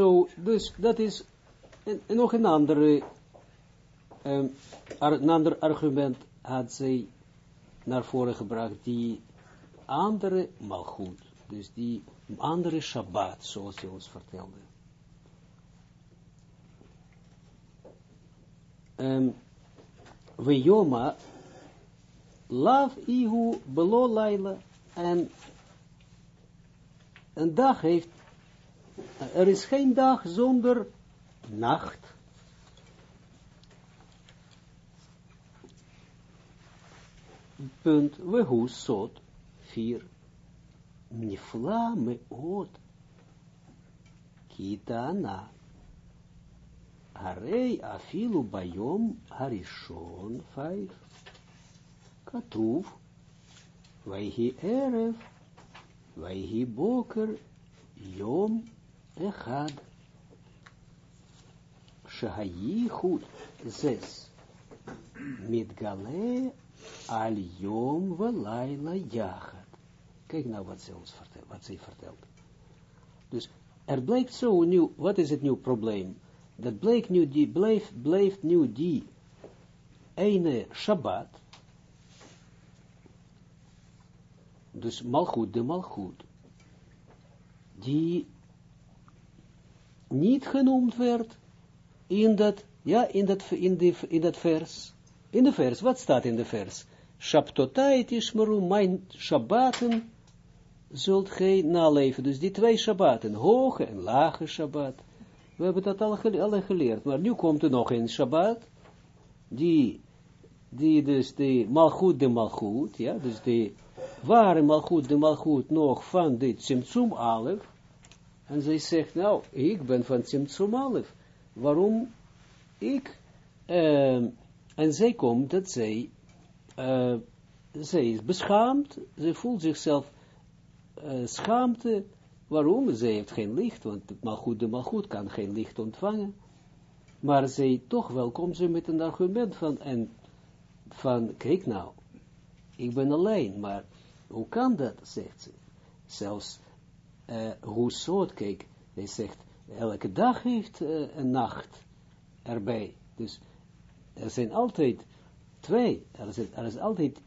Zo, dus dat is nog een andere, een ander argument had zij naar voren gebracht, die andere malgoed, dus die andere Shabbat, zoals hij ons vertelde. Um, we Yoma, lav ihu belo laila, en een dag heeft, er is geen dag zonder nacht. Punt, we hoe sot, vier, nifla meot, kitana, harei afilu bayom harishon, vijf, katuv, Vaihi erev, Vaihi boker, Yom echad. Shahayichut zes. Mitgale al Yom velaila jachat. Kijk nou wat ze ons vertelt, wat ze vertelt. Dus er blijkt zo nieuw, wat is het nieuw probleem? Dat bleek nu die, blijft, blijft nu die ene Shabbat, dus malgoed, de malgoed, die niet genoemd werd in dat, ja, in dat, in, die, in dat vers. In de vers, wat staat in de vers? Shabtotait ishmeru, mijn Shabbaten zult gij naleven. Dus die twee Shabbaten, hoge en lage Shabbat. We hebben dat al, geleerd, maar nu komt er nog een Shabbat, die, die dus de malgoed de malgoed, ja, dus de ware malgoed de malgoed nog van dit Tsimtsum Alef, en zij zegt, nou, ik ben van Tsimtsum Alef, waarom ik, uh, en zij komt dat zij, uh, zij is beschaamd, zij voelt zichzelf uh, schaamte, waarom? Zij heeft geen licht, want het malgoed de malgoed kan geen licht ontvangen, maar zij toch wel komt ze met een argument van, en van, kijk nou, ik ben alleen, maar hoe kan dat, zegt ze, zelfs, hoe soort, kijk, hij zegt, elke dag heeft uh, een nacht erbij. Dus er zijn altijd twee, er is, er is altijd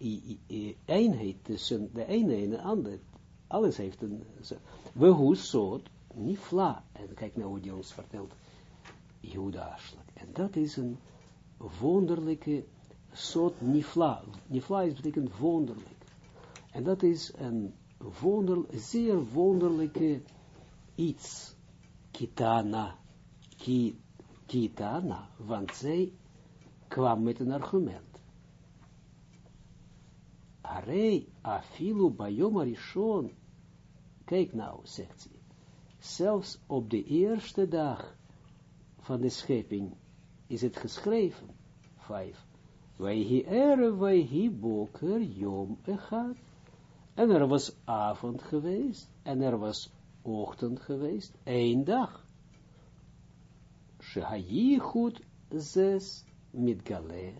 eenheid tussen de ene en de andere. Alles heeft een, we hoe soort, niet fla. En kijk nou hoe die ons vertelt, Juda En dat is een wonderlijke soort nifla. Nifla is betekent wonderlijk. En dat is een wonder, zeer wonderlijke iets. Kitana. Ki, kitana. Want zij kwam met een argument. Arei afilu bayom arishon. Kijk nou, zegt ze. Zelfs op de eerste dag van de schepping is het geschreven. Vijf. Wij hi ere, boker, yom echad. En er was avond geweest, en er was ochtend geweest, één dag. Shehayi goed zes met gale,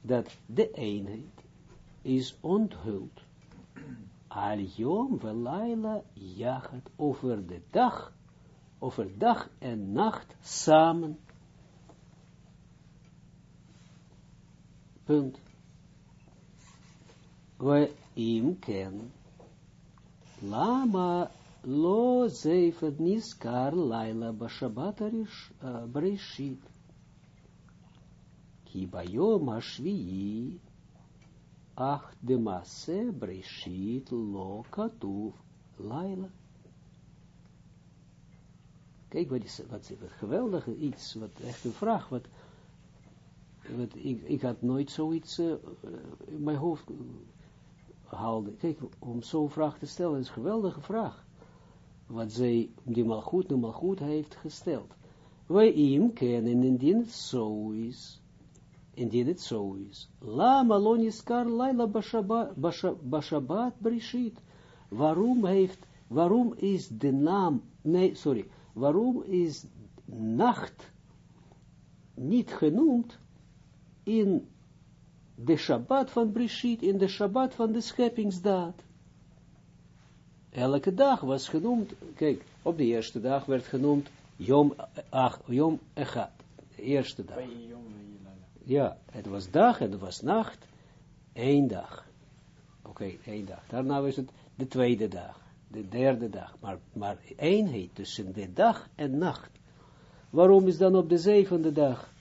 dat de eenheid is onthuld. Al yom velaila jacht over de dag, over dag en nacht samen. Punt. We im ken. Lama lo zeifet niskar laila bashabat breshit. Ki bayom hashviyi ach de masse breshit lo katuv laila. Kijk wat is wat, wat geweldige iets, wat echt een vraag, wat, wat ik, ik had nooit zoiets uh, in mijn hoofd haalde. Kijk, om zo'n vraag te stellen is een geweldige vraag. Wat zij, die malgoed, de malgoed heeft gesteld. Wij hem kennen indien het zo is. Indien het zo is. La malonis kar laila bashabat brishit. Waarom heeft, waarom is de naam, nee, sorry, waarom is nacht niet genoemd in de Shabbat van Brishit, in de Shabbat van de scheppingsdaad. elke dag was genoemd, kijk, op de eerste dag werd genoemd Yom, ach, Yom Echad, de eerste dag. Ja, het was dag en het was nacht, één dag. Oké, één dag. Daarna was het de tweede dag, de derde dag, maar, maar eenheid tussen de dag en nacht. Waarom is dan op de zevende dag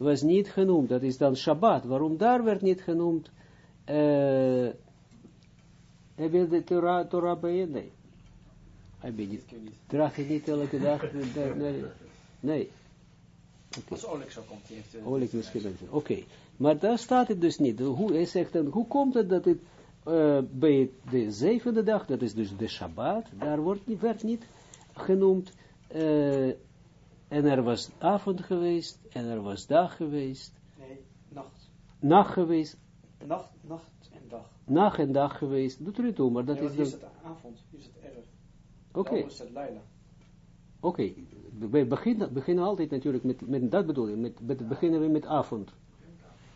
was niet genoemd, dat is dan Shabbat, waarom daar werd niet genoemd, uh, heb je de Torah, Torah bij je? Nee. Heb je niet, draag je niet elke dag, nee, nee. Okay. Als Oleg zo komt, heeft uh, Oleg misschien Oké, okay. maar daar staat het dus niet. Hoe, hij zegt dan, hoe komt het dat het uh, bij de zevende dag, dat is dus de Shabbat, daar wordt niet, werd niet genoemd, uh, en er was avond geweest, en er was dag geweest. Nee, nacht. Nacht geweest. Nacht, nacht en dag. Nacht en dag geweest, doet er niet toe, maar dat nee, is... Hier is het avond, hier is het erg. Oké. Okay. is het Leila. Oké, okay. we beginnen, beginnen altijd natuurlijk met, met dat bedoel je, met, met, beginnen we met avond.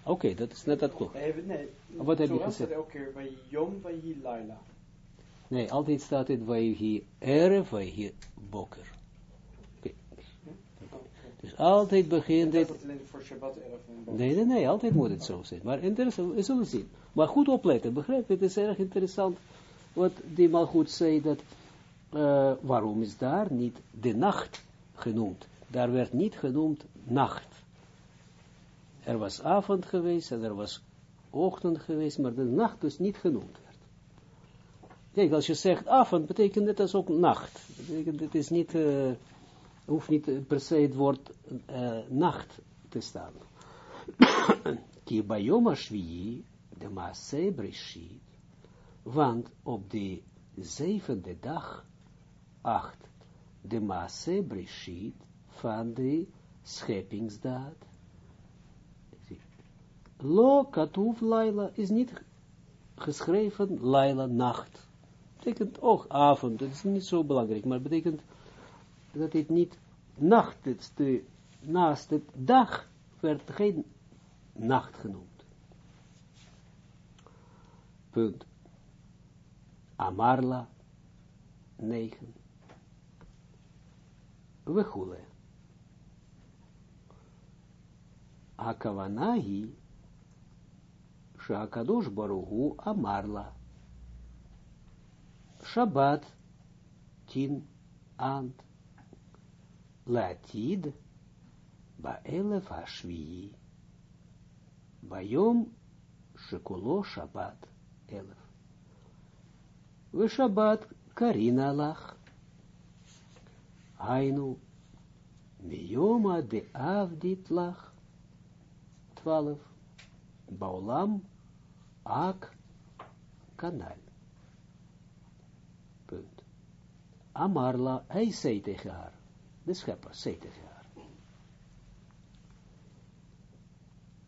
Oké, okay, dat is net dat klopt. Nee, nee. Wat heb je gezegd? elke keer bij Yom, bij Laila. Nee, altijd staat het bij hier Erev, bij hier Boker. Altijd begint Boker. Nee, nee, nee, altijd moet het zo zijn. Maar interessant, we zullen zien. Maar goed opletten, begrijp? Het is erg interessant wat die goed zei, dat uh, waarom is daar niet de nacht genoemd? Daar werd niet genoemd nacht. Er was avond geweest en er was ochtend geweest, maar de nacht dus niet genoemd werd. Kijk, als je zegt avond, betekent het als ook nacht. Betekent het is niet, uh, hoeft niet per se het woord uh, nacht te staan. Ki bayom ashviyi, de maase breshit, want op de zevende dag, acht, de maase breshit van de scheppingsdaad, Lo katuf Laila is niet geschreven Laila nacht. Betekent ook avond, dat is niet zo belangrijk, maar betekent dat dit niet nacht is, de, naast het dag werd geen nacht genoemd. Punt. Amarla 9. Wehule. Акаванаги Шакадош Baruhu Amarla Shabbat Tin Ant לעתיד באלף השביעי, ביום שכולו שבת אלף. ושבת קרינה לך, היינו, מיומא דאבדית לך, twaalf, בעולם Ak kanal. Punt. Amarla, hij zei tegen haar. de schepper zei tegen haar.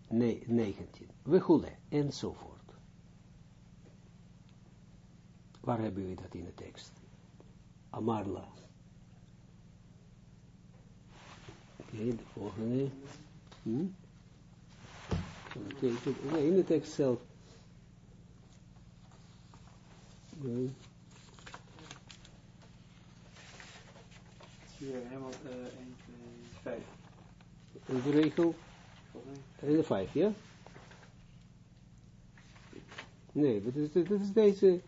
Nee, 19. We goelen, enzovoort. Waar hebben we dat in de tekst? Amarla. Oké, okay, de volgende. Hm? in de tekst zelf. Nee. Hier helemaal uh, 1, 2, 5. De regel? En de 5, ja? Nee, dat is, dat is deze.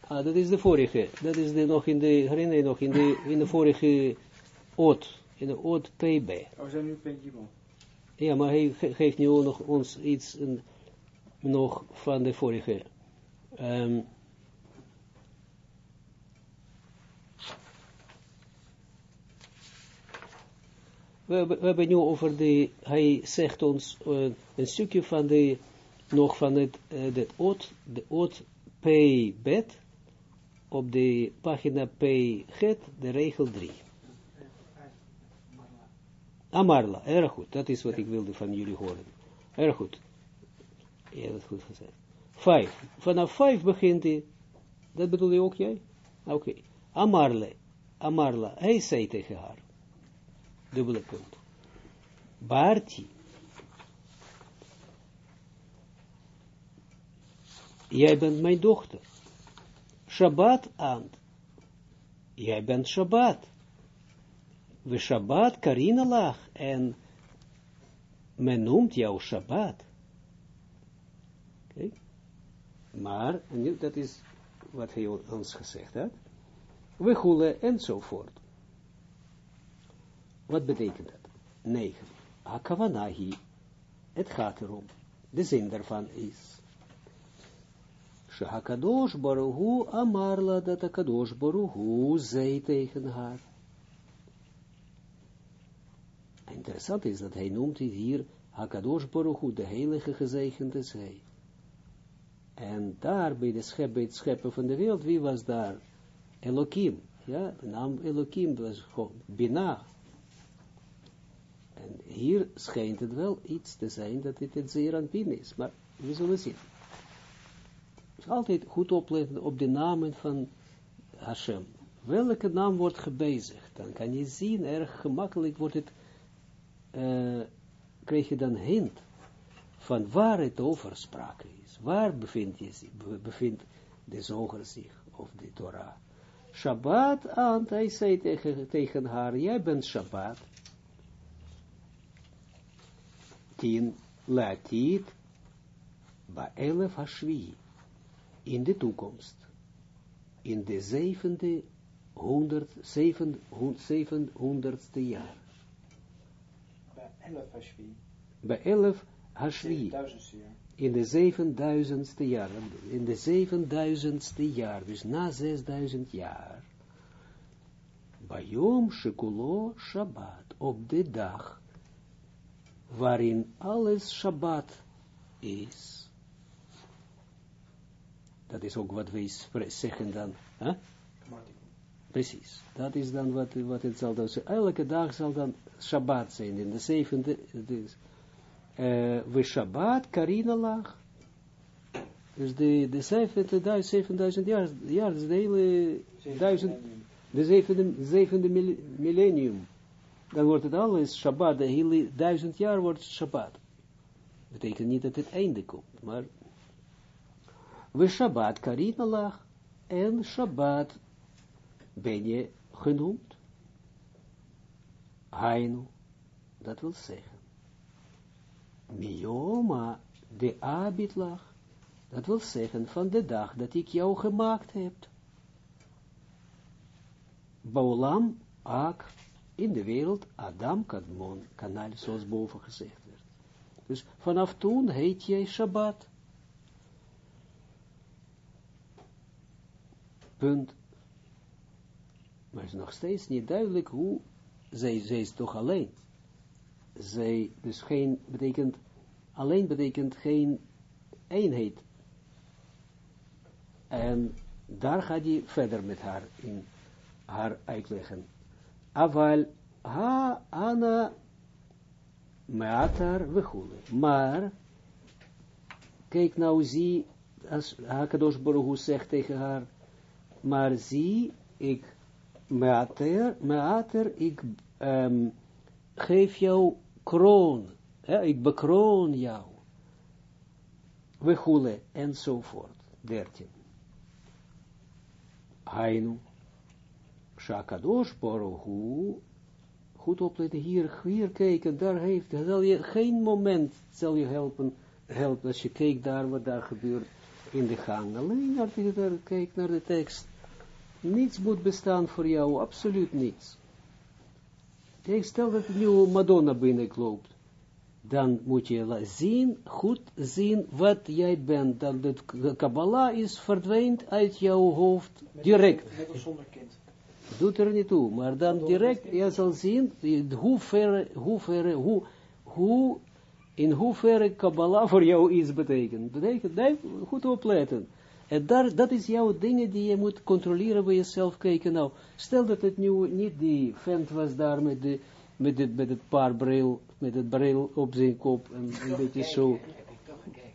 Ah, dat is de vorige. Dat is de nog in de, herinner je nog, in de, in de vorige oot. In de oot PB. Oh, we zijn nu Penjimon. Ja, maar hij geeft nu nog ons iets een, nog van de vorige. Um, we, we, hebben nu over de, hij zegt ons uh, een stukje van de, nog van het, uh, de oot, de oot P bet, op de pagina P get, de regel 3. Amarla, erg goed, dat is wat ik wilde van jullie horen. Erg goed. Ja, dat is goed gezegd. Vijf. Vanaf vijf begint hij, dat bedoel je ook jij? Oké. Okay. Amarle, Amarla, hij zei tegen haar dubbele punt. Barti. Jij bent mijn dochter. Shabbat aan. jij bent Shabbat. We Shabbat karina lag, en men noemt jou Shabbat. Oké, maar, dat is wat hij ons gezegd had, we goelen enzovoort. Wat betekent dat? 9. Hakavanahi, het gaat erom, de zin daarvan is, Shehakadosh Baruhu Amarla dat Akadosh Baruhu zei tegen haar. Interessant is dat hij noemt hier Hakadosh Baruhu, de heilige gezegende zij. En daar bij, de schep, het scheppen van de wereld, wie was daar? Elohim. Ja, de naam Elohim was gewoon Bina. Hier schijnt het wel iets te zijn dat dit het zeer aan is, maar we zullen zien. Dus altijd goed opletten op de namen van Hashem. Welke naam wordt gebezigd? Dan kan je zien, erg gemakkelijk wordt het, uh, krijg je dan hint van waar het over sprake is. Waar bevindt, je, bevindt de zoger zich, of de Torah. Shabbat aan, hij zei tegen, tegen haar, jij bent Shabbat. Tien, latit, ba elef hashvi in de toekomst, in de zevende, honderd, zeven, zevenhonderdste jaar. Bij elf Hashvi. Bij elf Hashvi. In de zevenduizendste jaar. In de zevenduizendste jaar, dus na zesduizend jaar. Bayom Shekulo Shabbat, op de dag waarin alles Shabbat is. Dat is ook wat wij zeggen dan. Huh? Precies. Dat is dan wat, wat het zal dan zijn. Elke dag zal dan Shabbat zijn. In de zevende. Dus, uh, we Shabbat, Karina lag. Dus de, de zevende, zevenduizend jaar, jaar, dus de hele duizend, de zevende, zevende millennium. Dan wordt het alles Shabbat, de hele duizend jaar wordt Shabbat. Betekent niet dat het einde komt, maar we Shabbat karina lag, en Shabbat ben je genoemd. Hainu, dat wil zeggen. Mioma, de abit lag, dat wil zeggen van de dag dat ik jou gemaakt heb. Baulam, Ak, in de wereld, Adam Kadmon, kanaal zoals boven gezegd werd. Dus vanaf toen heet jij Shabbat. Punt. Maar het is nog steeds niet duidelijk hoe, zij, zij is toch alleen. Zij, dus geen, betekent, alleen betekent geen eenheid. En daar gaat hij verder met haar in haar uitleggen. Aval ha ana meatar wechule. Maar, kijk nou, zie, als Hakadosh Baruch zegt tegen haar, maar zie, ik, meater, meater ik um, geef jou kroon, ja, ik bekroon jou, goelen, enzovoort, dertien. Hainu, Shakadosh Baruchu, goed opletten, hier, hier kijken, daar heeft, zal je geen moment, zal je helpen, helpen, als je kijkt daar, wat daar gebeurt, in de gang. Alleen als je daar kijkt naar de tekst. Niets moet bestaan voor jou, absoluut niets. Kijk, stel dat nu Madonna binnenloopt. Dan moet je zien, goed zien wat jij bent. Dan de Kabbalah is verdwijnt uit jouw hoofd direct. Net zonder kind. Doet er niet toe, maar dan direct, je zal zien, hoe ver, hoe ver, hoe, hoe in hoeverre Kabbalah voor jou iets betekent. Betekent, nee, goed opletten. En daar, dat is jouw dingen die je moet controleren bij jezelf kijken. Nou, stel dat het nu niet die vent was daar met, de, met, met het paar bril, met het bril op zijn kop en een beetje zo.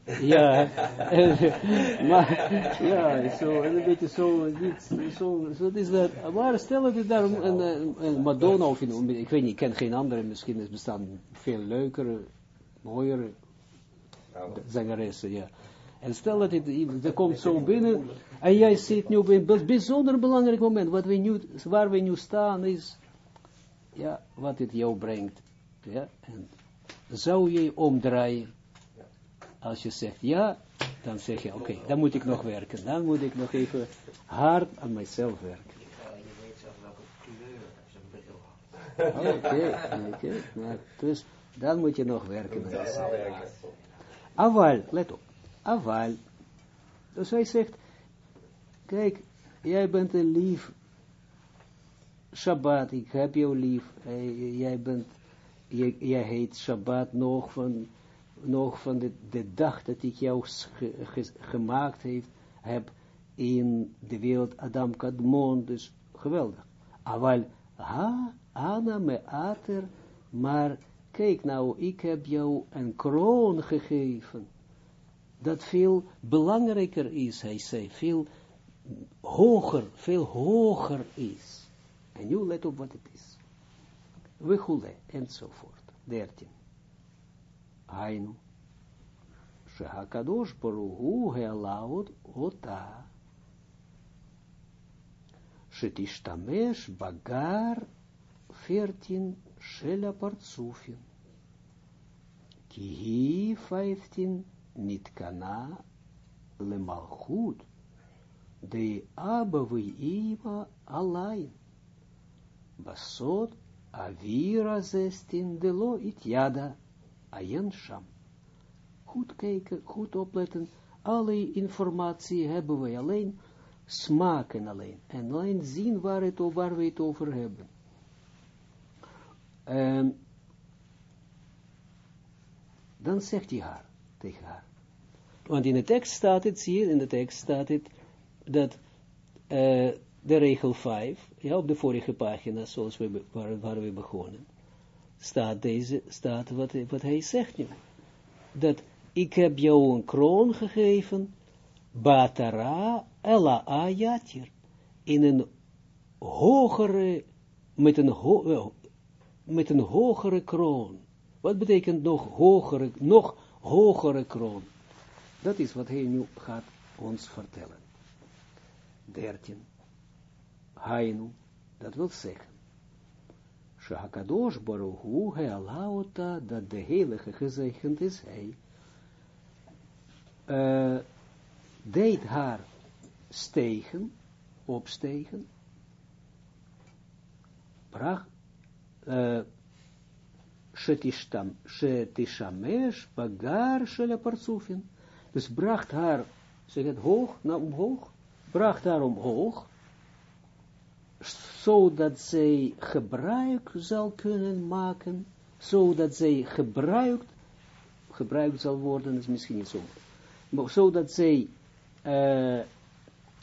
Ja, maar, ja, zo, een beetje zo, niet, zo, zo is dat. Maar stel dat het daar een, een, een Madonna of een, ik weet niet, ik ken geen andere, misschien is bestaan veel leukere mooiere zangeressen, ja. En stel dat het, er komt zo binnen, en jij zit nu op een bijzonder belangrijk moment, wat we nu, waar we nu staan is, ja, wat het jou brengt. Ja, en zou je omdraaien, als je zegt ja, dan zeg je, oké, dan moet ik nog werken, dan moet ik nog even hard aan mijzelf werken. je weet zelf welke kleur zijn bril had. Oké, oké, dus dan moet je nog werken. Aval, let op, aval. Dus hij zegt, kijk, jij bent een lief Shabbat, ik heb jou lief, eh, jij bent, jij, jij heet Shabbat nog van, nog van de, de dag dat ik jou ge, ge, gemaakt heeft, heb in de wereld Adam Kadmon, dus geweldig. Aval, ha, ana me ater, maar kijk nou, ik heb jou een kroon gegeven, dat veel belangrijker is, hij zei, veel hoger, veel hoger is. En nu let op wat het is. We goelen, enzovoort. 13. Hainu. Shehakadosh Baruhu Healaud Ota. Shetishtamesh Bagar 14 Shela Partsufin. Kihi 15 Nitkana Lemalchut. De Abba Ima Alain. Basod Avira 16 de lo it yada ayen sham. Goed kijken, goed opletten. Alle informatie hebben wij alleen smaken alleen. En alleen zien waar, het, we het over hebben. Um, dan zegt hij haar, tegen haar. Want in de tekst staat het, zie je, in de tekst staat het, dat uh, de regel 5, ja, op de vorige pagina, zoals we, waar, waar we begonnen, staat, deze, staat wat, wat hij zegt nu. Dat ik heb jou een kroon gegeven, batara ela ayatir, in een hogere, met een, ho, met een hogere kroon. Wat betekent nog hogere, nog hogere kroon? Dat is wat hij nu gaat ons vertellen. 13. Hainu, dat wil zeggen. Shakadosh Baruchu Healaota, dat de heilige gezegend is hij, uh, deed haar stegen, opstegen, bracht, uh, shetishamesh bagar shele parzufin, dus bracht haar, zeg het hoog, naar omhoog, bracht haar omhoog, zodat zij gebruik zal kunnen maken, zodat zij gebruikt, gebruikt zal worden, is misschien niet zo, maar zodat zij uh,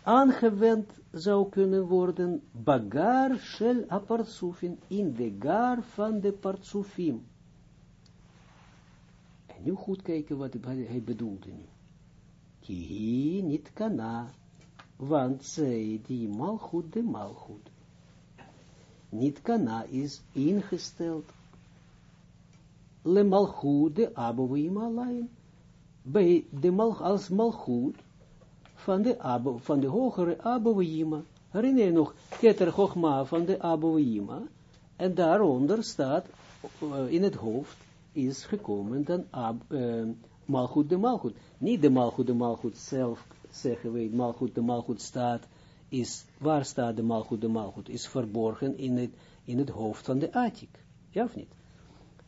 aangewend zou kunnen worden, bagar shel apartsufin, in de gar van de partsufim. En nu goed kijken wat hij bedoelde nu. Kihi niet kana, want zij die malgoed de malgoed niet kana is ingesteld. Le malchut de abouim alleen. Bij de mal, als malchut van de, abo, van de hogere abouima. Herinner je nog, keter chogma van de abouima. En daaronder staat, in het hoofd, is gekomen dan ab, de malchut. Niet de malchut de malchut zelf, zeggen we, malchut de malchut staat is, waar staat de malgoed, de malgoed, is verborgen in het, in het hoofd van de Atik. Ja of niet?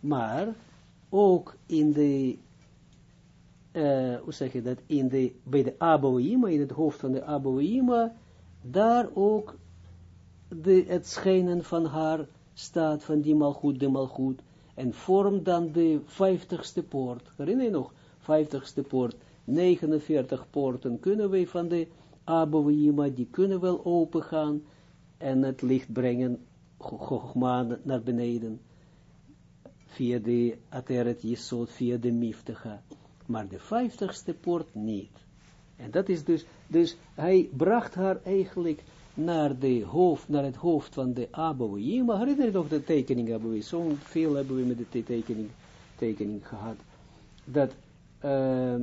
Maar ook in de, uh, hoe zeg je dat, in de, bij de Aboïma, in het hoofd van de Aboïma, daar ook de, het schijnen van haar staat, van die malgoed, de malgoed, en vormt dan de vijftigste poort. Herinner je nog? Vijftigste poort, 49 poorten kunnen wij van de Abouima, die kunnen wel open gaan en het licht brengen, Chogma naar beneden, via de Ateret Jesod, via de Miftecha, maar de vijftigste poort niet. En dat is dus, dus hij bracht haar eigenlijk naar, de hoofd, naar het hoofd van de Abouima. Herinner je nog de tekening zo veel hebben we met de tekening, gehad, dat uh,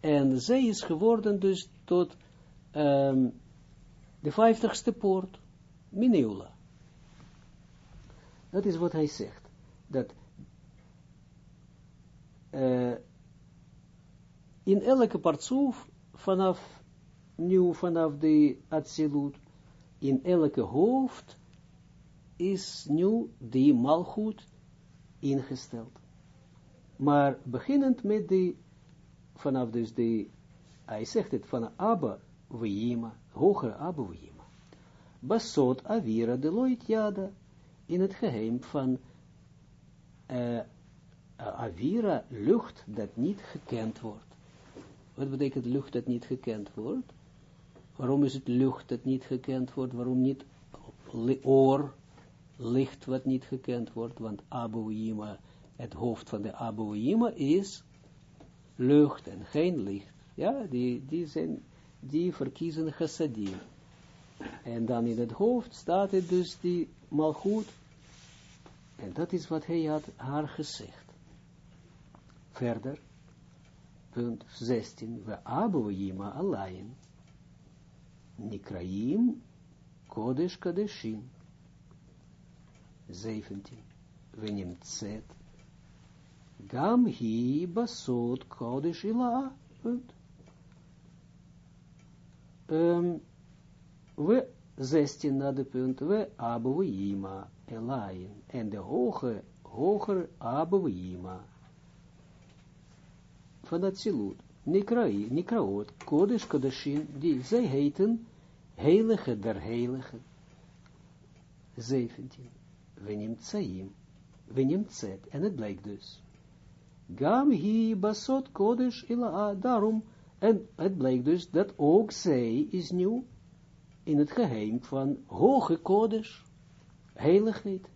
En zij is geworden dus tot um, de vijftigste poort, Mineula. Dat is wat hij zegt. Dat uh, in elke partsoef vanaf nu vanaf de Atsilut, in elke hoofd is nu die malgoed ingesteld. Maar beginnend met de, vanaf dus de, hij zegt het van Abba Vijima, hogere Abba Vijima. Basot Avira Deloit Yada, in het geheim van Avira, lucht dat niet gekend wordt. Wat betekent lucht dat niet gekend wordt? Waarom is het lucht dat niet gekend wordt? Waarom niet oor, licht wat niet gekend wordt? Want Yima, het hoofd van de Yima is lucht en geen licht. Ja, die, die, zijn, die verkiezen chassadim. En dan in het hoofd staat het dus die malgoed. En dat is wat hij had haar gezegd. Verder, punt 16, we Yima alleen. Nikraim Kodesh Kadeshin. 17. Venimtzet. Gam hi basot Kodesh Ila. Punt. Um, we 16 na de punt. We Abuima Elain. En de hoge, hoger Abuima. Van dat silut. Nikrai, Nikraot, Kodesh Kodeshin, die zij heten heilige der heilige. 17. Venim Tsaim, Venim Tzet, en het blijkt dus. Gam hi basot Kodesh ila, daarom, en het blijkt dus dat ook zij is nu in het geheim van hoge Kodesh, heiligheid.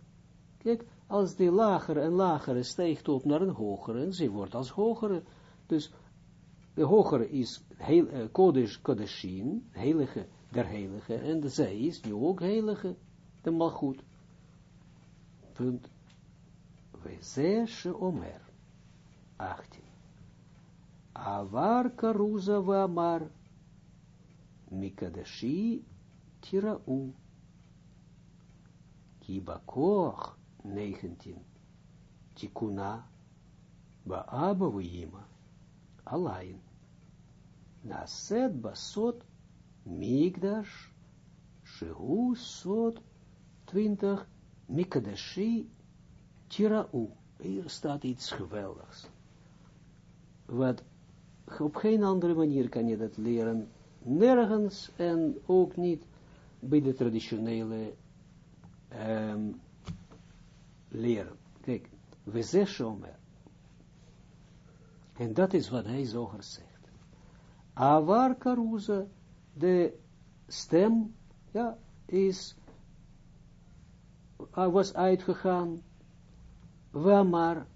Kijk, als die lagere en lagere stijgt op naar een hogere, en ze wordt als hogere, dus de hogere is heil, uh, Kodeshin, heilige der heilige, en de zij is nu ook heilige, de malgoed. Punt. We zeshe omer. 18. Avar karuza va amar, mikadeshi tirau. Kibakoch, 19. Tikuna, Baaba Vima, Alain. Naset basot migdash, shehu sot, 20, mikadashi, tirau. Hier staat iets geweldigs. Wat op geen andere manier kan je dat leren. Nergens en ook niet bij de traditionele um, leren. Kijk, we zeggen En dat is wat hij zo zegt. Avar karuza, de stem, ja, is, was uitgegaan, Wamar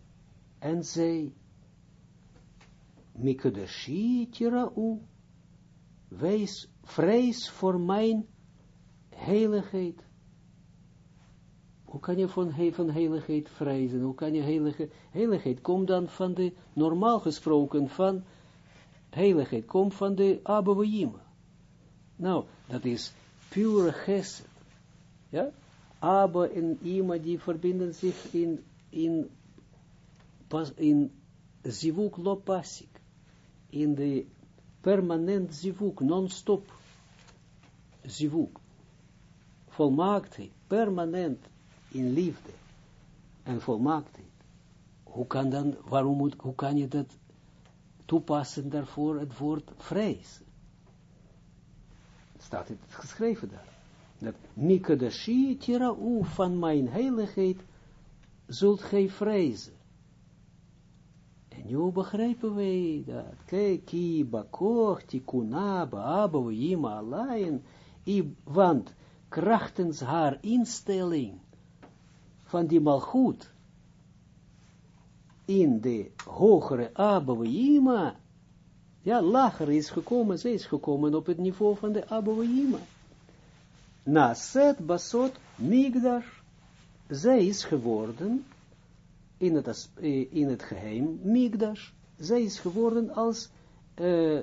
en zij, Mikadeshi tirau, wees vrees voor mijn heiligheid. Hoe kan je van, van heiligheid vrezen? Hoe kan je heilige, heiligheid komt dan van de, normaal gesproken, van heiligheid komt van de Abba Nou, dat is pure gesed. Ja? Abba en Ima die verbinden zich in, in, pas, in zivuk. In de permanent zivuk, non-stop zivuk. Volmaaktheid, permanent in liefde en volmaaktheid. Hoe kan dan, waarom moet, hoe kan je dat toepassen daarvoor het woord vrees. Staat het geschreven daar. Dat Mikadashi tira'u van mijn heiligheid zult gij vrezen. Nu begrijpen wij dat. Kijk, ki bakoch, tikuna, baaba, yima, alain, want krachtens haar instelling van die malgoed, in de hogere Abouima, ja, lager is gekomen, zij is gekomen op het niveau van de Abouima. Na Set Basot Migdash, zij is geworden, in het, in het geheim, Migdash, zij is geworden als uh,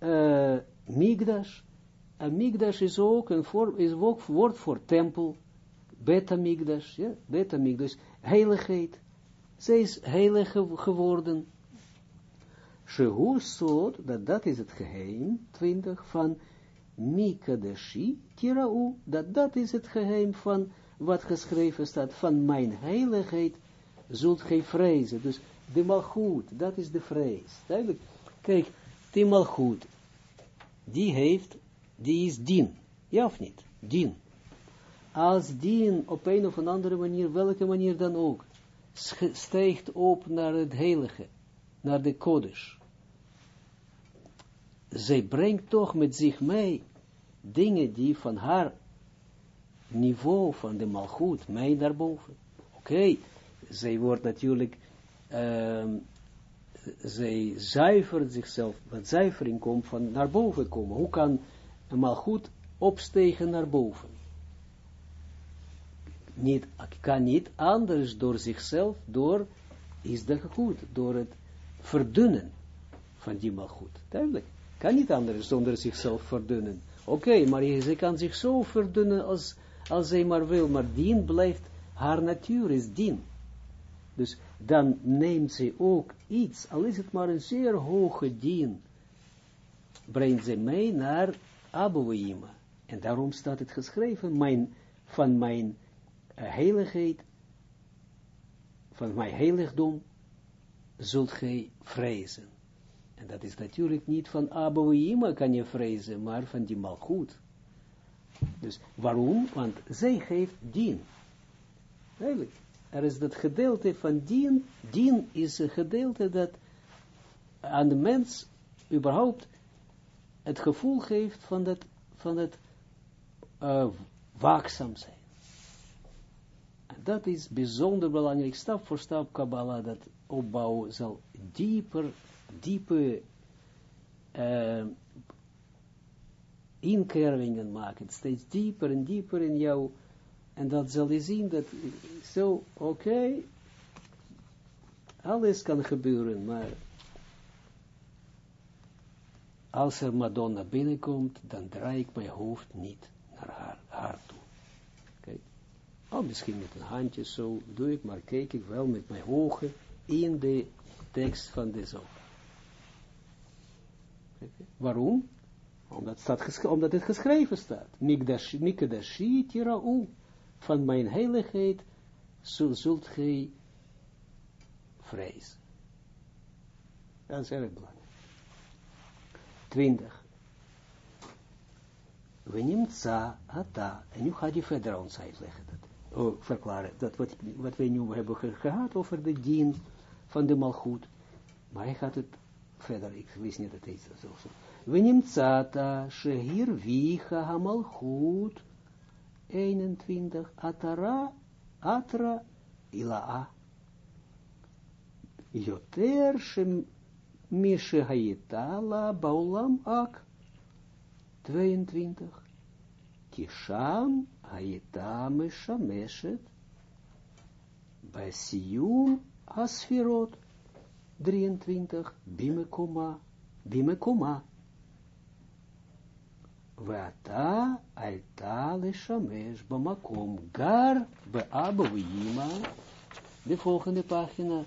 uh, Migdash. En Migdash is ook een voor, is ook woord voor tempel. Beta Migdash, Beta Migdash, heiligheid. Zij is heilig geworden. Shehu Sod, dat dat is het geheim, 20, van Mikadeshi Tirau, dat dat is het geheim van wat geschreven staat, van mijn heiligheid zult gij vrezen. Dus de malgoed, dat is de vrees. Duidelijk. Kijk, de malgoed, die heeft, die is dien. Ja of niet? Dien. Als dien op een of andere manier, welke manier dan ook, stijgt op naar het heilige, naar de kodesh. Zij brengt toch met zich mee dingen die van haar niveau van de malgoed mee naar boven. Oké, zij wordt natuurlijk, uh, zij zuivert zichzelf, wat zuivering komt van naar boven komen. Hoe kan een malgoed opstegen naar boven? Niet, kan niet anders door zichzelf, door, is de goed, door het verdunnen van die malgoed. Duidelijk. Kan niet anders zonder zichzelf verdunnen. Oké, maar ze kan zich zo verdunnen als, als zij maar wil, maar dien blijft, haar natuur is dien. Dus dan neemt ze ook iets, al is het maar een zeer hoge dien, brengt ze mee naar Abouima. En daarom staat het geschreven, mijn, van mijn uh, heiligheid, van mijn heiligdom, zult gij vrezen. En dat is natuurlijk niet van Abouima kan je vrezen, maar van die malgoed. Dus waarom? Want zij geeft dien. Eigenlijk, er is dat gedeelte van dien. Dien is een gedeelte dat aan de mens überhaupt het gevoel geeft van het, van het uh, waakzaam zijn. En dat is bijzonder belangrijk. Stap voor stap Kabbalah dat opbouwen zal dieper diepe uh, inkervingen maken, steeds dieper en dieper in jou, en dat zal je zien dat, zo, oké, alles kan gebeuren, maar als er Madonna binnenkomt, dan draai ik mijn hoofd niet naar haar, haar toe. Kijk, al misschien met een handje zo doe ik, maar kijk ik wel met mijn ogen in de tekst van de zon. Waarom? Omdat, staat omdat het geschreven staat. Mikdashi tira'u. Van mijn heiligheid zult gij vrezen. Dat is erg belangrijk. Twintig. We nemen za, ata. En nu gaat hij verder ons uitleggen. Dat, oh, verklaren. Dat wat, wat wij nu hebben gehad over de dien van de malgoed. Maar hij gaat het verder, ik wist niet dat hij zo zo. Venimtsata shehir vicha hamalchut 21 atara atra ilaa. Shem mishehayitala baulam ak 22 Kisham hayita meshameshet Basiyum asfirot 23, bimekoma, bimekoma. Alta leshamesh bamakom gar beabouima. De volgende pagina,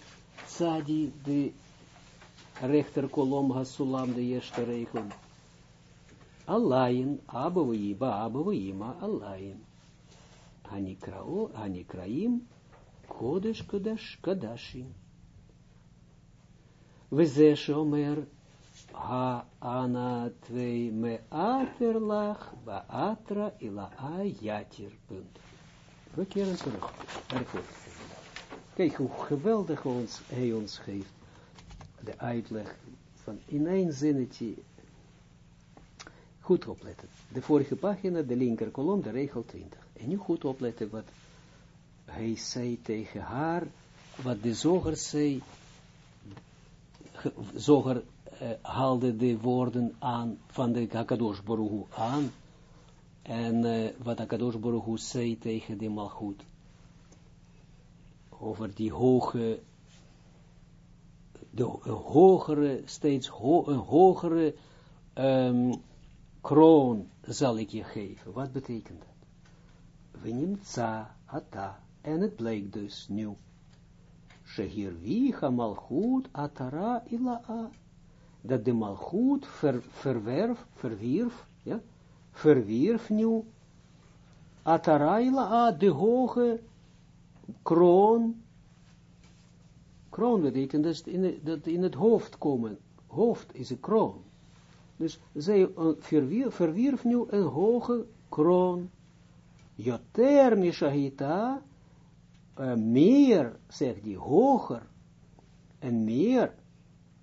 Tzadi, de rechterkolom hasulam, de eerste regel. Alayin, abouima, abouima, alayin. Hanikrao, hanikraim, kodesh, kodesh, kadashim. We zes omer, ha ana twee me aterlach, ba atra ila a jatir, punt. We keren terug. Kijk hoe geweldig ons, hij ons geeft, de uitleg van in één zinnetje, goed opletten. De vorige pagina, de linker kolom, de regel 20. En nu goed opletten wat hij zei tegen haar, wat de zoger zei, Zoger uh, haalde de woorden aan van de Hakadosh Baruch aan. En uh, wat Hakadosh Baruch zei tegen de Malchut. Over die hoge de, een hogere, steeds hogere um, kroon zal ik je geven. Wat betekent dat? Venimtza ata. En het blijkt dus nu. Shehir vicha malchut atara ila'a. Dat de malchut ver, verwerf, verwierf, ja, verwierf nu atara ila'a, de hoge kroon. Kroon betekent dat in, dat in het hoofd komen. Hoofd is een kroon. Dus zij verwierf, verwierf nu een hoge kroon. Joter mishahita, uh, meer, zegt hij, hoger, en meer,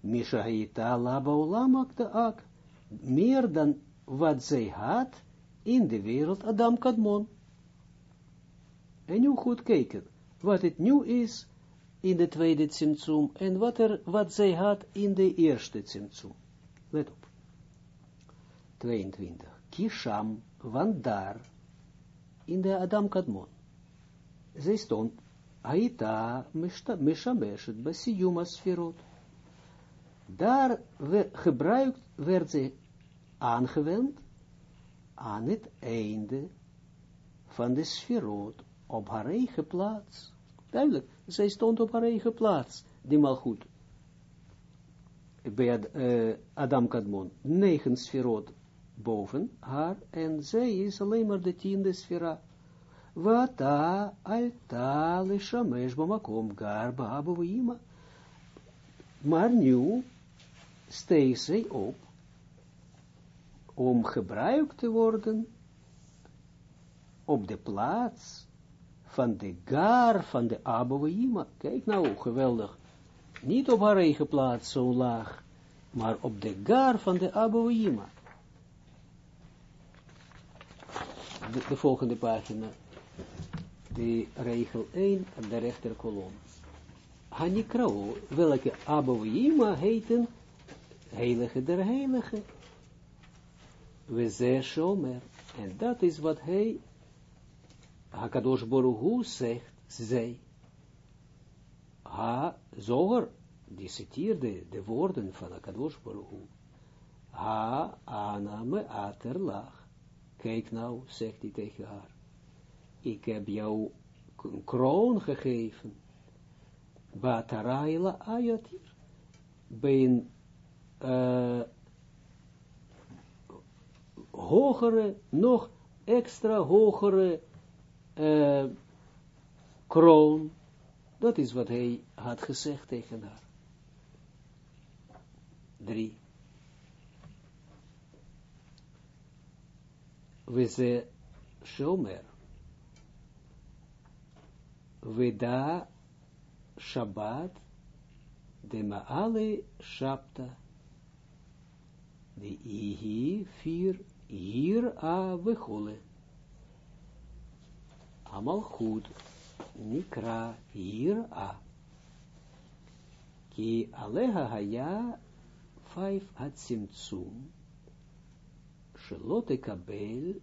mishahita labaulamak de ak, meer dan wat zij had in de wereld Adam Kadmon. En nu goed kijken, wat het nu is in de tweede Tsimtsum, en wat, er, wat zij had in de eerste Tsimtsum. Let op. 22. Kisham, want daar, in de Adam Kadmon, zij stond, Haita Mishameshet Basiyuma Sferot. Daar gebruikt, werd ze aangewend aan het einde van de sferot op haar eigen plaats. Duidelijk, zij stond op haar eigen plaats, die mal goed. Bij uh, Adam Kadmon, negen sferot boven haar, en zij is alleen maar de tiende sfera. Wata alta lishamesh bamakom garba abuima. Maar nu steeg zij op om gebruikt te worden op de plaats van de gar van de Abouima. Kijk nou, geweldig. Niet op haar eigen plaats zo laag, maar op de gar van de Abouima. De, de volgende pagina, de regel 1 op de rechterkolom. Hanikrao, welke Abouima heten, heilige der heilige. We ze shomer. En dat is wat hij, Hakadosh Boruhu zegt, zij. Ha, zoger, die citeerde de woorden van Hakadosh Boruhu. Ha, aname aterlach. Kijk nou, zegt hij tegen haar. Ik heb jou een kroon gegeven. Bataraila ayatir. Bij een uh, hogere, nog extra hogere uh, kroon. Dat is wat hij had gezegd tegen haar. Drie. We ze shomer. Da Shabbat de Maale Shabta. De Ihi vier hier a vechole. Nikra hier a. Ki aleha haya vijf hatsimtsum. Shelote kabel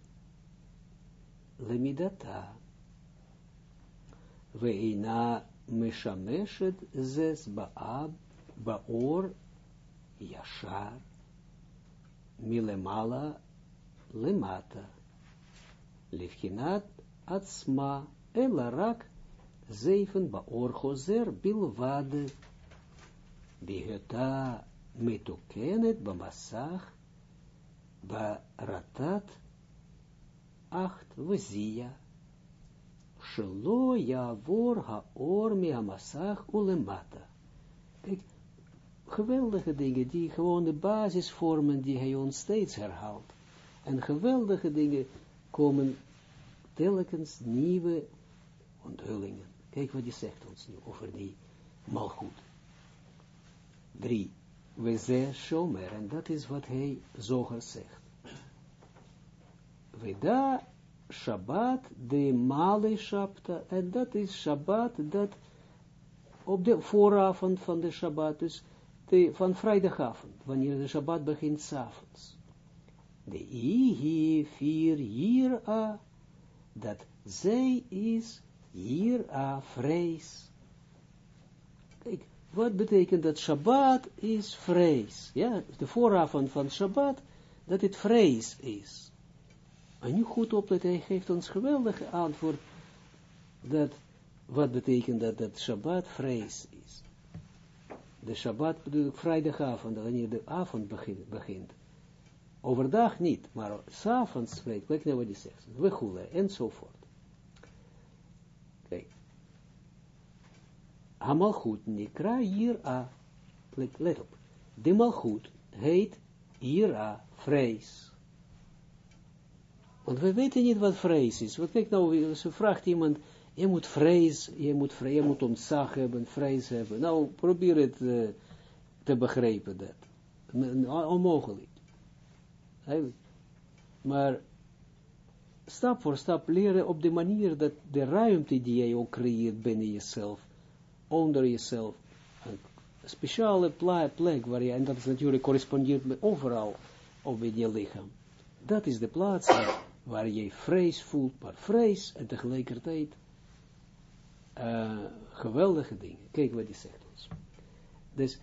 lemidata. Veina mishameshet zes baab baor yashar milemala lemata. Lifkinat atsma elarak zeven baorgozer bilvade. Biheta metokenet bamasach ratat acht vizia. Shelo javor haor mi hamasach ulemata. Kijk, geweldige dingen die gewoon de basis vormen die hij ons steeds herhaalt. En geweldige dingen komen telkens nieuwe onthullingen. Kijk wat hij zegt ons nu over die malgoed. Drie. We zeggen shomer, en dat is wat hij zoger zegt. We da Shabbat de male Shabta, en dat is Shabbat dat op de vooravond van de Shabbat, dus de, van vrijdagavond, wanneer de Shabbat begint s'avonds de ihi vier hier a, dat zij is hier a vrees. Kijk, wat betekent dat Shabbat is vrees? Ja, de vooravond van Shabbat, dat het vrees is. En nu goed opletten, hij geeft ons geweldige antwoord, dat, wat betekent dat, dat Shabbat vrees is. De Shabbat bedoel ik vrijdagavond, wanneer de avond begint. Overdag niet, maar s'avonds spreekt, kijk nou wat hij zegt, we goelen, enzovoort. Kijk. Hamalchut nikra a. Let op. De malchut heet a vrees. Want we weten niet wat vrees is. Wat kijk nou, ze vraagt iemand, je moet vrees, je moet, je moet ontzag hebben, vrees hebben. Nou, probeer het uh, te begrijpen dat. Onmogelijk. Maar stap voor stap leren op de manier dat de ruimte die jij ook creëert binnen jezelf, onder jezelf, een speciale plek waar je, en dat is natuurlijk correspondeert met overal op in je lichaam. Dat is de plaats waar je vrees voelt, maar vrees en tegelijkertijd uh, geweldige dingen. Kijk wat hij zegt ons. Dus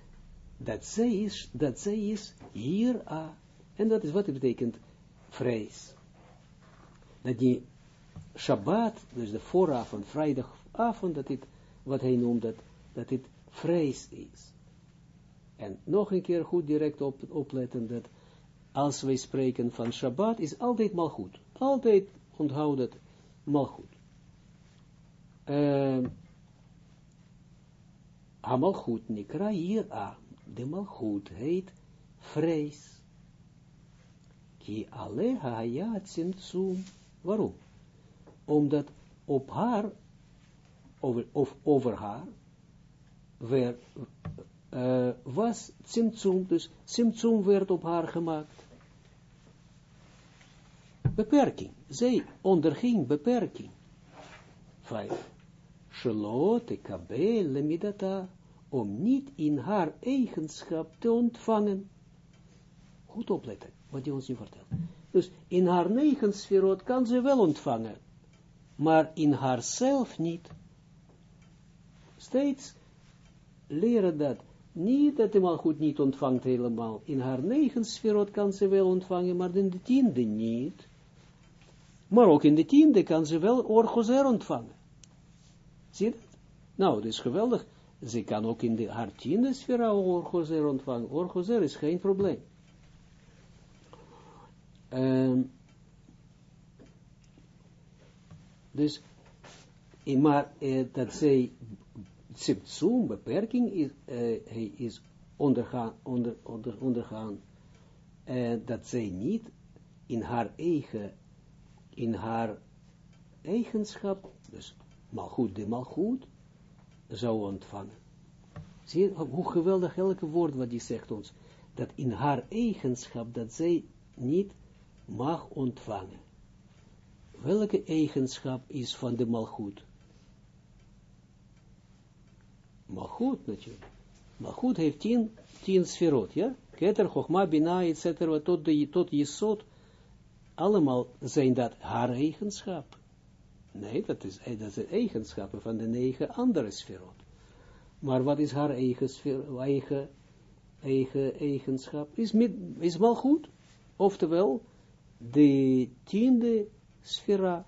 dat zij is, dat zij is hier a. En dat is wat het betekent vrees. Dat die Shabbat, dus de vooravond, vrijdagavond, dat dit, wat hij noemt, dat, dat dit vrees is. En nog een keer goed direct op, opletten dat als wij spreken van Shabbat, is altijd mal goed. Altijd onthoud het mal goed. Uh, Amalchut nikra hier a. De malchut heet vrees. Ki ale haya tzimtzum. Waarom? Omdat op haar, over, of over haar, werd, uh, was tzimtzum, dus tzimtzum werd op haar gemaakt. Beperking. Zij onderging beperking. Vijf. Shelo te kabel midata, om niet in haar eigenschap te ontvangen. Goed opletten wat hij ons nu vertelt. Dus in haar negen sferot kan ze wel ontvangen, maar in haarzelf niet. Steeds leren dat. Niet dat hij goed niet ontvangt helemaal. In haar negen sferot kan ze wel ontvangen, maar in de tiende niet. Maar ook in de tiende kan ze wel orgozer ontvangen. Zie je dat? Nou, dat is geweldig. Ze kan ook in de, haar tiende sfera orgozer ontvangen. Orgozer is geen probleem. Um, dus, maar uh, dat zij zo'n beperking is, hij is ondergaan, onder, onder, ondergaan uh, dat zij niet in haar eigen, in haar eigenschap, dus mal goed, de mal goed, zou ontvangen. Zie je hoe geweldig elke woord wat die zegt ons, dat in haar eigenschap, dat zij niet mag ontvangen. Welke eigenschap is van de malgoed? Malgoed natuurlijk. Malgoed heeft tien, tien sferot, ja? Keter, Chochma, Bina, etc. Tot, de, tot Jesod. Allemaal zijn dat haar eigenschap. Nee, dat is, dat zijn eigenschappen van de negen andere sferot. Maar wat is haar eigen, sfer, eigen, eigen eigenschap? Is, met, is malgoed. Oftewel, de tiende sfera,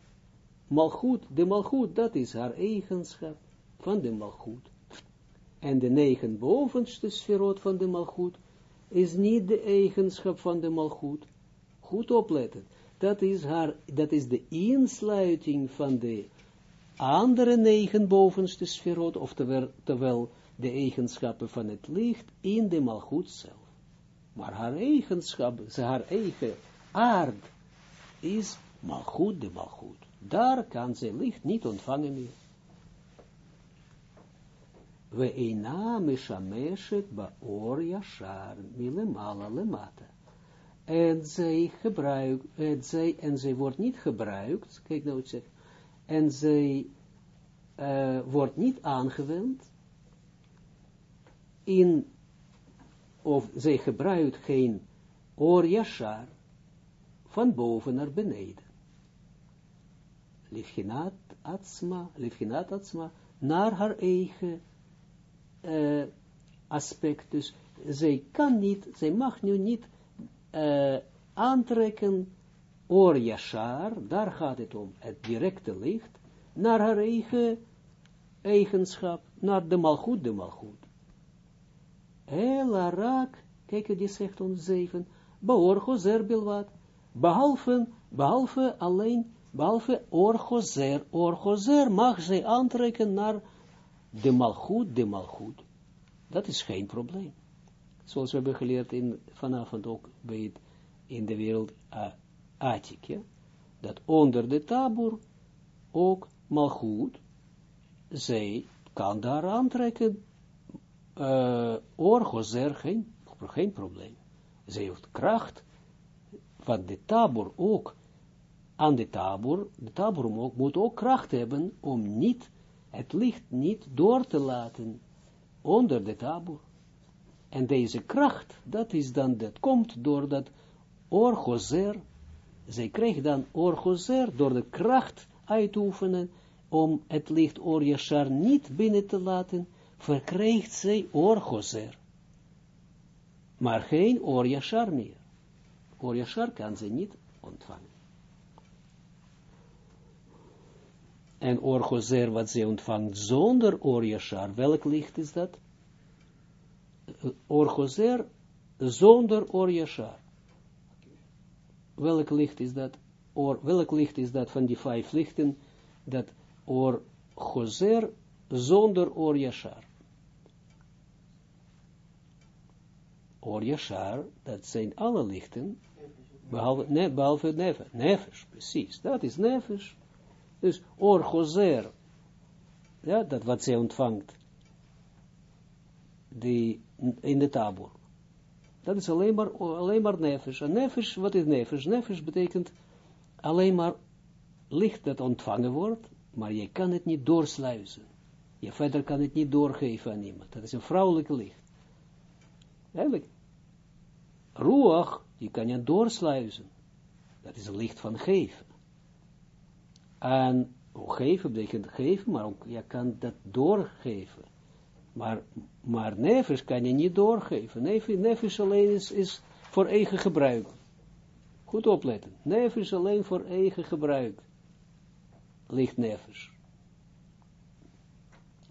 malchut, de malchut, dat is haar eigenschap van de malchut. En de negen bovenste sferot van de malchut is niet de eigenschap van de malchut. Goed opletten. Dat is, haar, dat is de insluiting van de andere negen bovenste sferot, oftewel terwijl de eigenschappen van het licht in de malchut zelf. Maar haar eigenschap, haar eigen aard is malgoed de malgoed. Daar kan ze licht niet ontvangen meer. We eina mishameshet baor yashar milemala lemata. En zij gebruikt, en zij, en wordt niet gebruikt, kijk nou zeg, en zij wordt niet aangewend in, of zij gebruikt geen or yashar, van boven naar beneden. Livchinat atzma, atzma, naar haar eigen uh, aspect, dus zij kan niet, zij mag nu niet uh, aantrekken Or Yashar, daar gaat het om, het directe licht, naar haar eigen eigenschap, naar de malgoed, de malgoed. Ela raak, kijk, die zegt ons zeven, bilwat, behalve, behalve alleen, behalve orgozer, orgozer mag zij aantrekken naar de malgoed, de malgoed. Dat is geen probleem. Zoals we hebben geleerd in, vanavond ook bij het, in de wereld uh, dat onder de tabur ook malgoed, zij kan daar aantrekken, uh, orgozer, geen, geen probleem. Ze heeft kracht, van de tabor ook, aan de tabor, de tabor moet ook kracht hebben om niet, het licht niet door te laten onder de tabor. En deze kracht, dat is dan, dat komt door dat orgozer, zij krijgt dan orgozer door de kracht uitoefenen om het licht Orjashar niet binnen te laten, verkrijgt zij orgozer maar geen Orjashar meer. Orjashar kan ze niet ontvangen. En Orgozer wat ze ontvangt zonder Orjashar, welk licht is dat? Orgozer zonder Orjashar. Welk licht is dat? Or, welk licht is dat van die vijf lichten? Dat Orgozer zonder Orjashar. Or Yashar, dat zijn alle lichten, behalve, ne, behalve nefesh, precies, dat is nefesh. Dus Or Gozer, ja, dat wat zij ontvangt, in de tabor. Dat is alleen maar, alleen maar nefesh. En nefesh, wat is nefesh? Nefesh betekent alleen maar licht dat ontvangen wordt, maar je kan het niet doorsluizen. Je verder kan het niet doorgeven aan iemand. Dat is een vrouwelijke licht. Eigenlijk, Ruach, die kan je doorsluizen. Dat is een licht van geven. En geven betekent geven, maar ook je kan dat doorgeven. Maar, maar nefes kan je niet doorgeven. Nefes, alleen is, voor eigen gebruik. Goed opletten. Nefes alleen voor eigen gebruik. Licht nefes.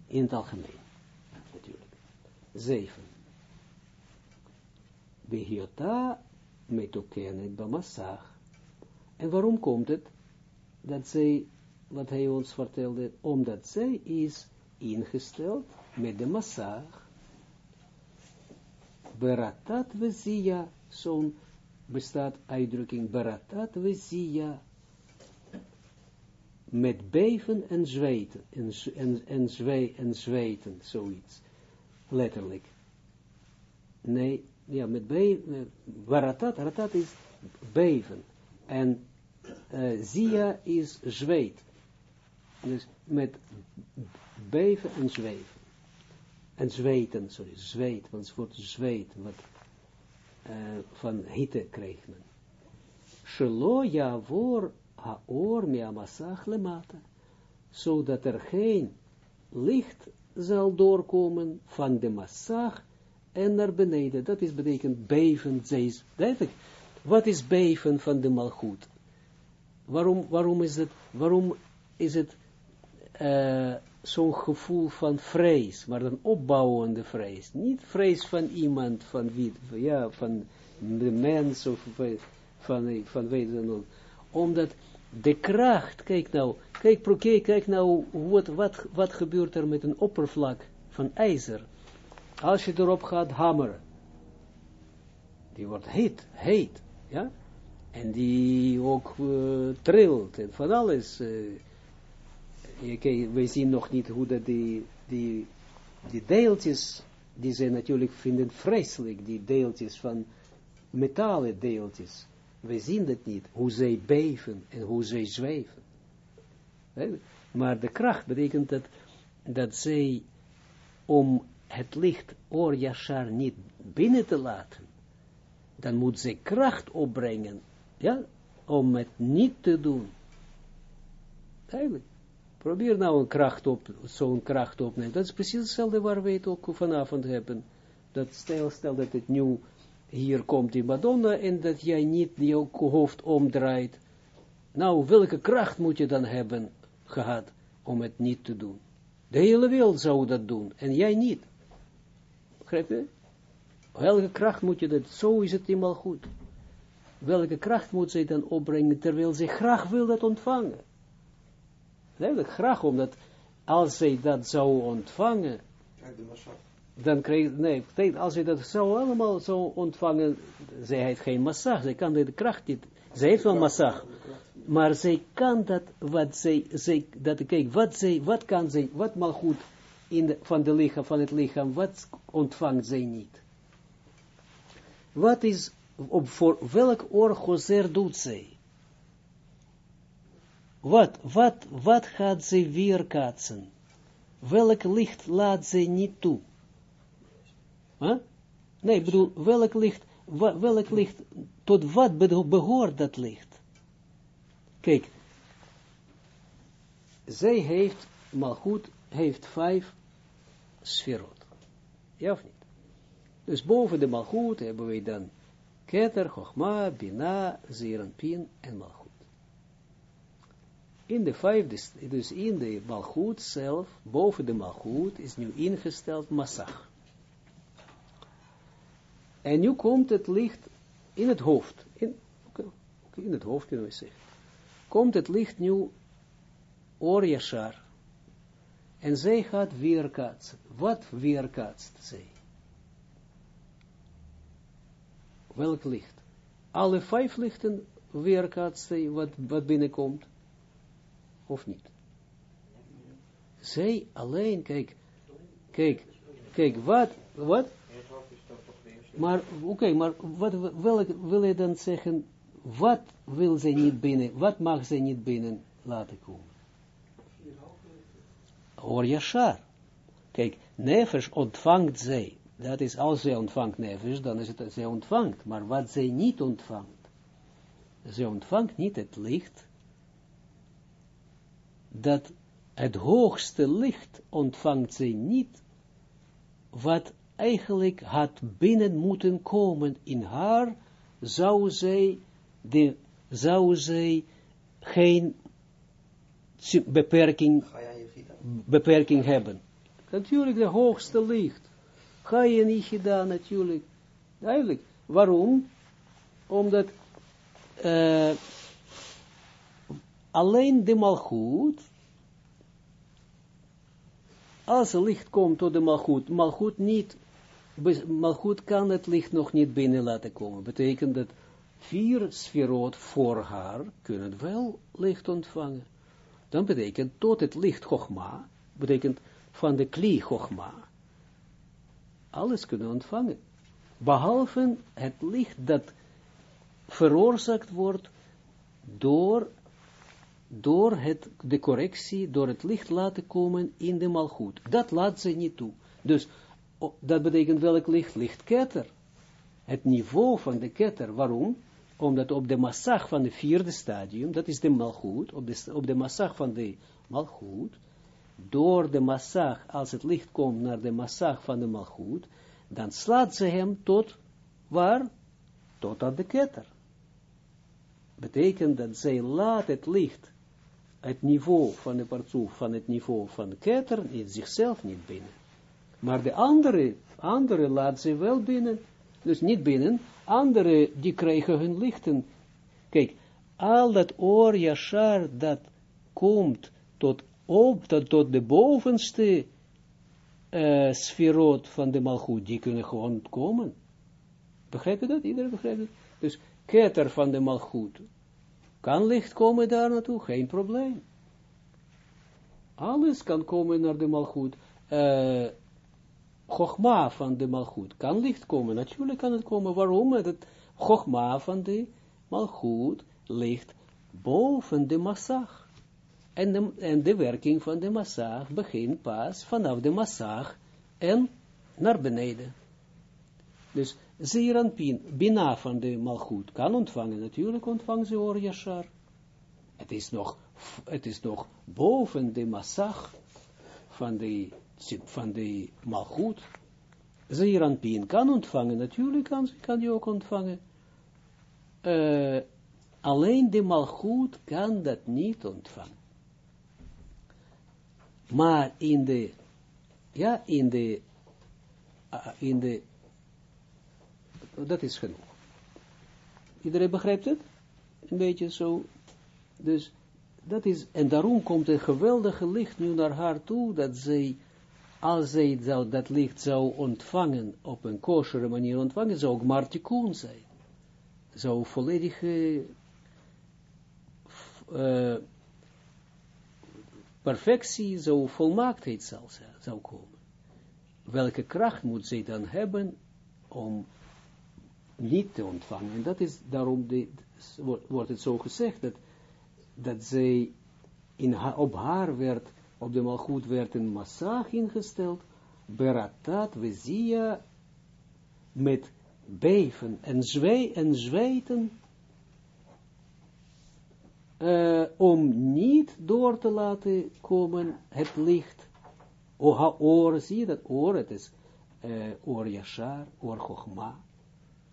In het algemeen. Natuurlijk. Zeven. Behiota metokenet bamassach. En waarom komt het dat zij, wat hij ons vertelde, omdat zij is ingesteld met de massach. Beratat vezia, zo'n bestaat uitdrukking, beratat vezia, met beven en zweten, en, en, en, zwee, en zweten, zoiets, letterlijk. Nee, ja, met beven, waratat, ratat is beven, en uh, zia is zweet. Dus met beven en zweven. En zweten, sorry, zweet, want het wordt zweet, wat uh, van hitte krijgt men. Shelo javor haor miamasach lemata, zodat er geen licht zal doorkomen van de massach en naar beneden. Dat is betekent beven, zees. Duidelijk. Wat is beven van de malgoed? Waarom, waarom is het, waarom is het uh, zo'n gevoel van vrees, maar een opbouwende vrees? Niet vrees van iemand, van wie, ja, van de mens of van, van, van weet dan Omdat de kracht, kijk nou, kijk, kijk, kijk nou, wat, wat, wat gebeurt er met een oppervlak van ijzer? als je erop gaat hameren, die wordt heet, heet, ja, en die ook uh, trilt en van alles. Uh, je, we zien nog niet hoe dat die, die, deeltjes, die ze natuurlijk vinden vreselijk, die deeltjes van metalen deeltjes. We zien dat niet, hoe zij beven en hoe zij zweven. Maar de kracht betekent dat, dat zij om het licht Or Yashar niet binnen te laten, dan moet ze kracht opbrengen, ja, om het niet te doen. Eigenlijk. Probeer nou een kracht op, zo'n kracht opnemen. Dat is precies hetzelfde waar we het ook vanavond hebben. Dat stel, stel dat het nu hier komt die Madonna en dat jij niet jouw hoofd omdraait. Nou, welke kracht moet je dan hebben gehad om het niet te doen? De hele wereld zou dat doen en jij niet. Begrijp je? Welke kracht moet je dat, zo is het helemaal goed. Welke kracht moet zij dan opbrengen, terwijl zij graag wil dat ontvangen? Duidelijk, graag omdat, als zij dat zou ontvangen, dan krijg nee, als zij dat zou allemaal zou ontvangen, zij heeft geen massag, zij kan de kracht niet, zij heeft wel massag, maar zij kan dat, wat zij, zij dat, kijk, wat zij, wat kan zij, wat mal goed in de, van, de lichaam, van het lichaam, wat ontvangt zij niet? Wat is, op, voor welk orgozer doet zij? Wat, wat, wat gaat zij weerkaatsen? Welk licht laat zij niet toe? Nee, ik bedoel, welk licht, welk licht, tot wat behoort dat licht? Kijk, zij heeft, maar heeft vijf sferot. Ja of niet? Dus boven de malgoed hebben we dan Keter, Chochma, Bina, Zeranpin en malgoed. In de vijfde, dus in de malgoed zelf, boven de malgoed, is nu ingesteld massag. En nu komt het licht in het hoofd. In, in het hoofd kunnen we zeggen. Komt het licht nu Or En zij gaat weerkaatsen. Wat weerkaatst zij? Welk licht? Alle vijf lichten weerkaatst zij wat, wat binnenkomt? Of niet? Zij alleen, kijk, kijk, kijk, wat, wat? Maar, oké, maar wat wil, wil je dan zeggen, wat wil zij niet binnen, wat mag zij niet binnen laten komen? Or Yashar. Kijk, nefesh ontvangt zij. Dat is, als zij ontvangt nefesh, dan is het dat zij ontvangt. Maar wat zij niet ontvangt, zij ontvangt niet het licht, dat het hoogste licht ontvangt zij niet, wat eigenlijk had binnen moeten komen in haar, zou zij, de, zou zij geen beperking, beperking hebben. Natuurlijk de hoogste licht. Ga je niet gedaan, natuurlijk. Eigenlijk. Waarom? Omdat uh, alleen de malgoed als er licht komt tot de malgoed, malgoed niet, malgoed kan het licht nog niet binnen laten komen. Betekent dat vier sferoot voor haar kunnen wel licht ontvangen. Dan betekent tot het licht Chogma, betekent van de kli alles kunnen ontvangen. Behalve het licht dat veroorzaakt wordt door door het, de correctie, door het licht laten komen in de malgoed. Dat laat ze niet toe. Dus dat betekent welk licht? Lichtketter. Het niveau van de ketter. Waarom? Omdat op de massag van de vierde stadium, dat is de malgoed, op de, op de massag van de malgoed, door de massag, als het licht komt naar de massag van de malgoed, dan slaat ze hem tot, waar? Tot aan de ketter. Betekent dat zij laat het licht het niveau van de partsoef, van het niveau van de ketter, in zichzelf niet binnen. Maar de andere, andere laat ze wel binnen, dus niet binnen, andere die krijgen hun lichten. Kijk, al dat oor yashar dat komt tot op, tot, tot de bovenste uh, sferot van de malgoed, die kunnen gewoon komen. Begrijp je dat? Iedereen begrijpt het? Dus ketter van de malgoed, kan licht komen daar naartoe? Geen probleem. Alles kan komen naar de malgoed. Uh, Chogma van de malgoed kan licht komen. Natuurlijk kan het komen. Waarom? Het Chogma van de malgoed ligt boven de massag. En de, en de werking van de massag begint pas vanaf de massag en naar beneden. Dus Zeranpin, Bina van de Malchut, kan ontvangen. Natuurlijk ontvangen ze Or. Het is nog, het is nog boven de massag van de, van de Malchut. Zeeranpien kan ontvangen, natuurlijk kan, kan die ook ontvangen. Uh, alleen de malgoed kan dat niet ontvangen. Maar in de, ja, in de, uh, in de, dat is genoeg. Iedereen begrijpt het? Een beetje zo. Dus, dat is, en daarom komt een geweldige licht nu naar haar toe, dat zij, als zij zou, dat licht zou ontvangen, op een kosheren manier ontvangen, zou ook zijn. Zou volledige uh, perfectie, zou volmaaktheid zal, zou komen. Welke kracht moet zij dan hebben om niet te ontvangen? En dat is daarom, wordt het zo gezegd, dat, dat zij in op haar werd, op de malgoed werd een massage ingesteld, beratat, we met beven en, zwee, en zweten, uh, om niet door te laten komen het licht. O oor, zie je dat oor, het is uh, oor yashar, oor chogma.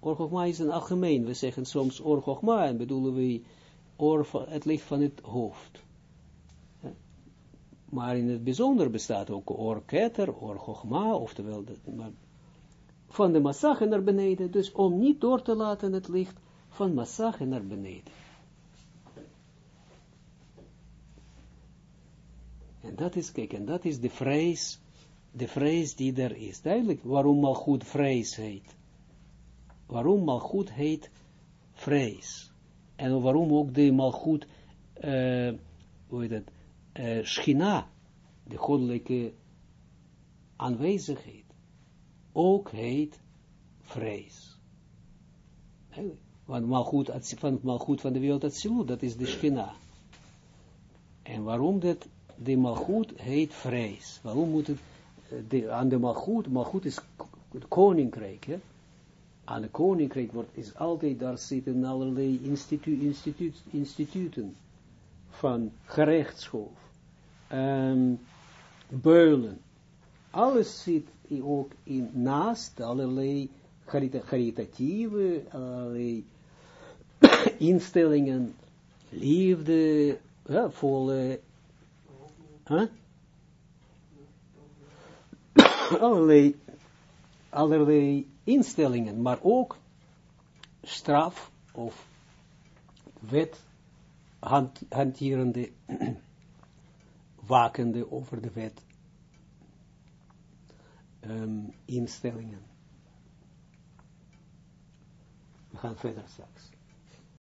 Oor chogma is een algemeen, we zeggen soms oor chogma en bedoelen we het licht van het hoofd. Maar in het bijzonder bestaat ook oor keter, oftewel maar van de massage naar beneden, dus om niet door te laten het licht van massage naar beneden. En dat is, kijk, en dat is de vrees, de vrees die er is. Duidelijk waarom goed vrees heet. Waarom malgoed heet vrees. En waarom ook de malgoed, uh, hoe heet het, uh, schina, de goddelijke aanwezigheid, ook heet vrees. Want malgoed van, malgoed van de wereld Atsilut, dat is de schina. En waarom dat de malgoed heet vrees. Waarom moet het, eh, aan de malgoed, malgoed is koninkrijk, hè? Aan de koninkrijk wordt, is altijd, daar zitten allerlei institu, instituten van gerechtshof, um, beulen, alles zit ook in, naast allerlei caritatieve, instellingen, liefde, ja, volle Huh? allerlei, allerlei instellingen, maar ook straf of wet hanterende, wakende over de wet um, instellingen. We gaan verder straks.